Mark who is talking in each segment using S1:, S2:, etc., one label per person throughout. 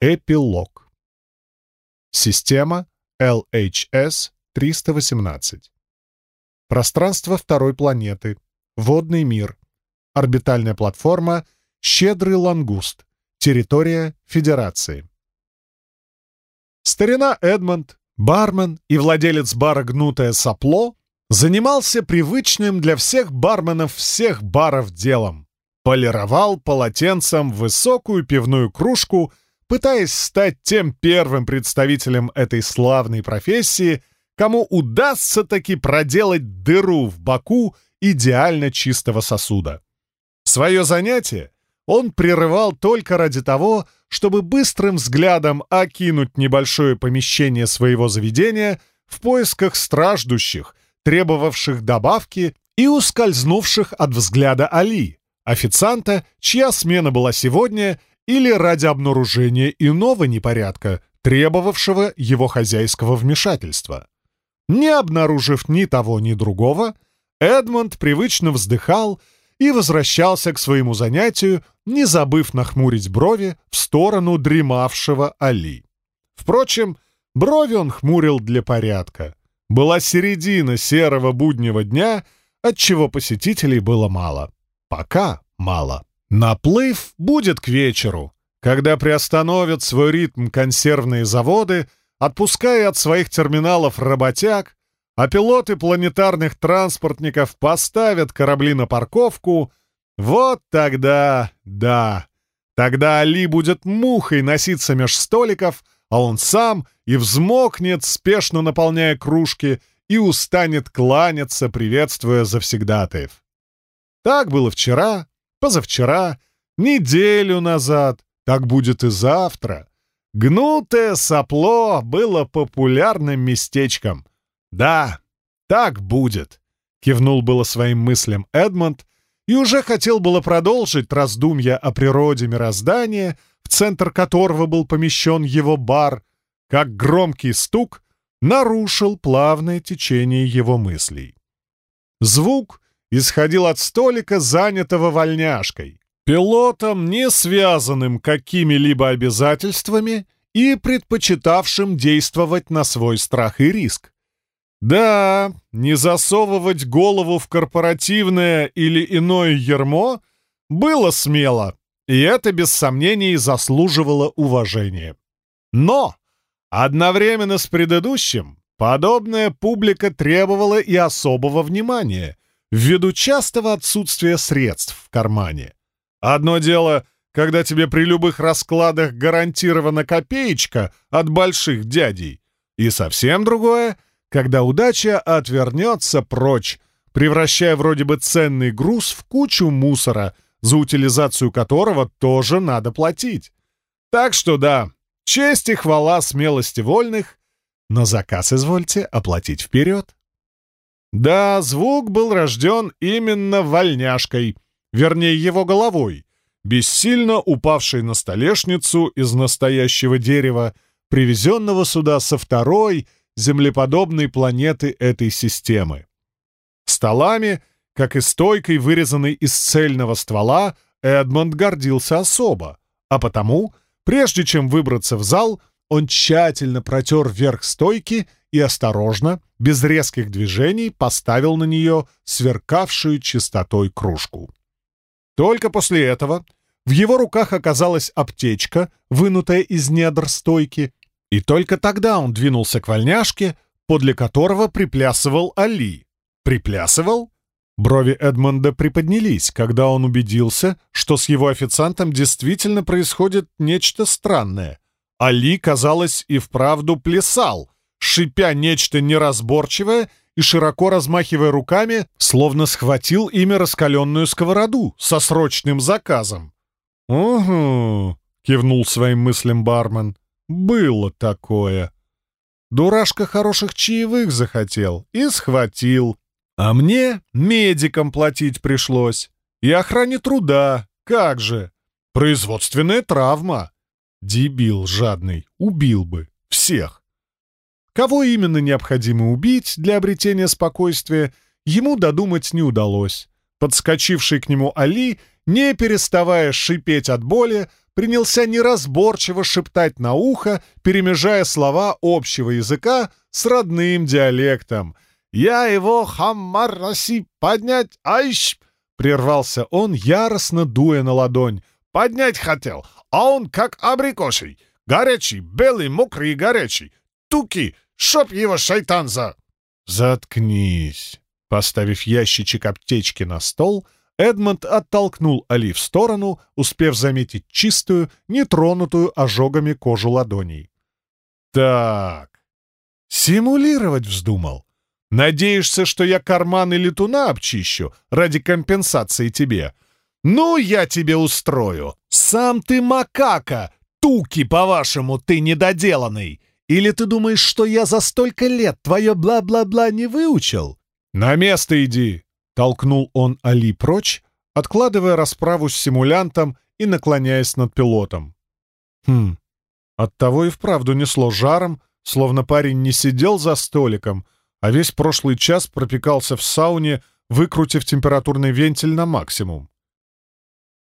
S1: Эпилог. Система LHS-318. Пространство второй планеты. Водный мир. Орбитальная платформа «Щедрый лангуст». Территория Федерации. Старина Эдмонд, бармен и владелец бара «Гнутое сопло» занимался привычным для всех барменов всех баров делом. Полировал полотенцем высокую пивную кружку — пытаясь стать тем первым представителем этой славной профессии, кому удастся таки проделать дыру в боку идеально чистого сосуда. Свое занятие он прерывал только ради того, чтобы быстрым взглядом окинуть небольшое помещение своего заведения в поисках страждущих, требовавших добавки и ускользнувших от взгляда Али, официанта, чья смена была сегодня или ради обнаружения иного непорядка, требовавшего его хозяйского вмешательства. Не обнаружив ни того, ни другого, Эдмонд привычно вздыхал и возвращался к своему занятию, не забыв нахмурить брови в сторону дремавшего Али. Впрочем, брови он хмурил для порядка. Была середина серого буднего дня, отчего посетителей было мало. Пока мало. Наплыв будет к вечеру, когда приостановят свой ритм консервные заводы, отпуская от своих терминалов работяг, а пилоты планетарных транспортников поставят корабли на парковку, вот тогда, да, тогда Али будет мухой носиться меж столиков, а он сам и взмокнет, спешно наполняя кружки, и устанет кланяться, приветствуя завсегдатаев. Так было вчера, позавчера, неделю назад, так будет и завтра. Гнутое сопло было популярным местечком. Да, так будет, кивнул было своим мыслям Эдмонд и уже хотел было продолжить раздумья о природе мироздания, в центр которого был помещен его бар, как громкий стук нарушил плавное течение его мыслей. Звук исходил от столика, занятого вольняшкой, пилотом, не связанным какими-либо обязательствами и предпочитавшим действовать на свой страх и риск. Да, не засовывать голову в корпоративное или иное ермо было смело, и это без сомнений заслуживало уважения. Но одновременно с предыдущим подобная публика требовала и особого внимания — ввиду частого отсутствия средств в кармане. Одно дело, когда тебе при любых раскладах гарантирована копеечка от больших дядей, и совсем другое, когда удача отвернется прочь, превращая вроде бы ценный груз в кучу мусора, за утилизацию которого тоже надо платить. Так что да, честь и хвала смелости вольных, но заказ извольте оплатить вперед. Да, звук был рожден именно вольняшкой, вернее, его головой, бессильно упавшей на столешницу из настоящего дерева, привезенного сюда со второй землеподобной планеты этой системы. Столами, как и стойкой, вырезанной из цельного ствола, Эдмонд гордился особо, а потому, прежде чем выбраться в зал, он тщательно протер верх стойки и осторожно, без резких движений, поставил на нее сверкавшую чистотой кружку. Только после этого в его руках оказалась аптечка, вынутая из недр стойки, и только тогда он двинулся к вольняшке, подле которого приплясывал Али. Приплясывал? Брови Эдмонда приподнялись, когда он убедился, что с его официантом действительно происходит нечто странное. Али, казалось, и вправду плясал — шипя нечто неразборчивое и широко размахивая руками, словно схватил ими раскаленную сковороду со срочным заказом. «Угу», — кивнул своим мыслям бармен, — «было такое». Дурашка хороших чаевых захотел и схватил. А мне медикам платить пришлось. И охране труда, как же. Производственная травма. Дебил жадный, убил бы. Всех. Кого именно необходимо убить для обретения спокойствия, ему додумать не удалось. Подскочивший к нему Али не переставая шипеть от боли, принялся неразборчиво шептать на ухо, перемежая слова общего языка с родным диалектом. «Я его хаммараси поднять, айщ!» Прервался он, яростно дуя на ладонь. «Поднять хотел, а он как абрикосий. Горячий, белый, мокрый и горячий. Туки, шоп его шайтан за...» «Заткнись!» Поставив ящичек аптечки на стол, Эдмонд оттолкнул Али в сторону, успев заметить чистую, нетронутую ожогами кожу ладоней. «Так, симулировать вздумал. Надеешься, что я карманы летуна обчищу ради компенсации тебе? Ну, я тебе устрою. Сам ты макака, туки, по-вашему, ты недоделанный. Или ты думаешь, что я за столько лет твое бла-бла-бла не выучил? На место иди!» Толкнул он Али прочь, откладывая расправу с симулянтом и наклоняясь над пилотом. Хм, оттого и вправду несло жаром, словно парень не сидел за столиком, а весь прошлый час пропекался в сауне, выкрутив температурный вентиль на максимум.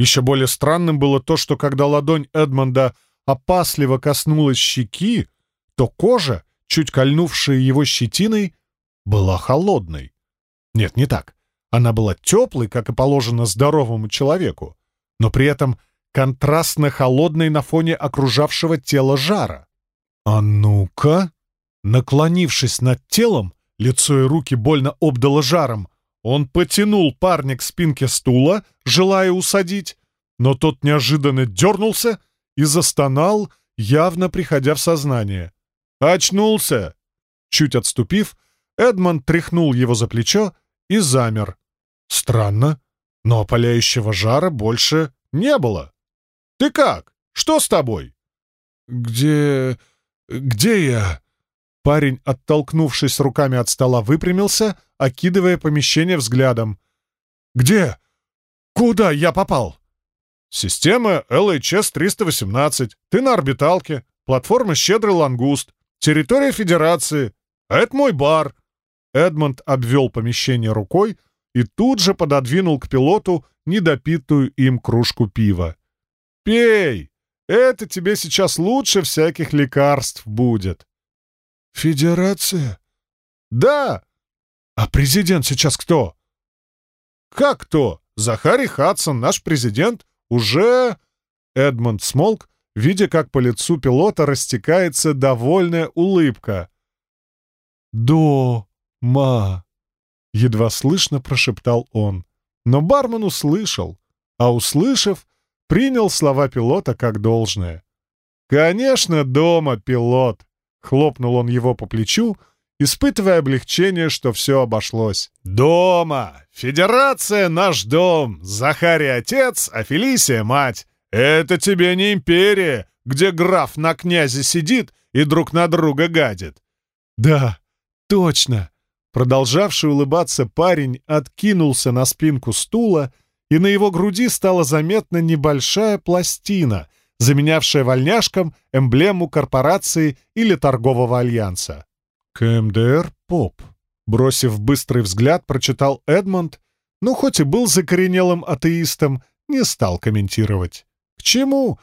S1: Еще более странным было то, что когда ладонь Эдмонда опасливо коснулась щеки, то кожа, чуть кольнувшая его щетиной, была холодной. Нет, не так. Она была теплой, как и положено здоровому человеку, но при этом контрастно холодной на фоне окружавшего тела жара. «А ну-ка!» Наклонившись над телом, лицо и руки больно обдало жаром, он потянул парня к спинке стула, желая усадить, но тот неожиданно дернулся и застонал, явно приходя в сознание. «Очнулся!» Чуть отступив, Эдмонд тряхнул его за плечо и замер. Странно, но опаляющего жара больше не было. «Ты как? Что с тобой?» «Где... где я?» Парень, оттолкнувшись руками от стола, выпрямился, окидывая помещение взглядом. «Где? Куда я попал?» «Система LHS-318. Ты на орбиталке. Платформа «Щедрый лангуст». Территория Федерации. Это мой бар». Эдмонд обвел помещение рукой и тут же пододвинул к пилоту недопитую им кружку пива. «Пей! Это тебе сейчас лучше всяких лекарств будет». «Федерация?» «Да! А президент сейчас кто?» «Как кто? Захарий Хадсон, наш президент, уже...» Эдмонд смолк, видя, как по лицу пилота растекается довольная улыбка. «До-ма!» — едва слышно прошептал он. Но бармен услышал, а, услышав, принял слова пилота как должное. «Конечно, дома, пилот!» — хлопнул он его по плечу, испытывая облегчение, что все обошлось. «Дома! Федерация — наш дом! Захарий — отец, а Фелисия — мать! Это тебе не империя, где граф на князе сидит и друг на друга гадит!» «Да, точно!» Продолжавший улыбаться парень откинулся на спинку стула, и на его груди стала заметна небольшая пластина, заменявшая вольняшкам эмблему корпорации или торгового альянса. «КМДР ПОП», — бросив быстрый взгляд, прочитал Эдмонд, но хоть и был закоренелым атеистом, не стал комментировать. «К чему?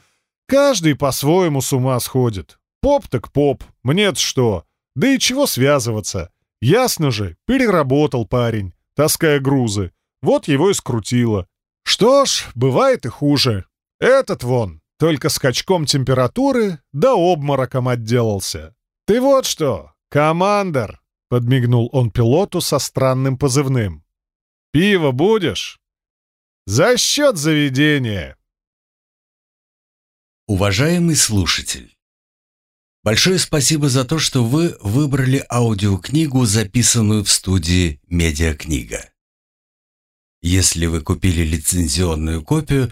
S1: Каждый по-своему с ума сходит. Поп так поп, мне-то что? Да и чего связываться?» Ясно же, переработал парень, таская грузы. Вот его и скрутило. Что ж, бывает и хуже. Этот вон, только скачком температуры да обмороком отделался. Ты вот что, командор, подмигнул он пилоту со странным позывным. Пиво будешь? За счет заведения.
S2: Уважаемый слушатель, Большое спасибо за то, что вы выбрали аудиокнигу, записанную в студии «Медиакнига». Если вы купили лицензионную копию,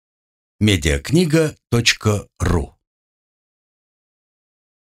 S2: медиакнига.ру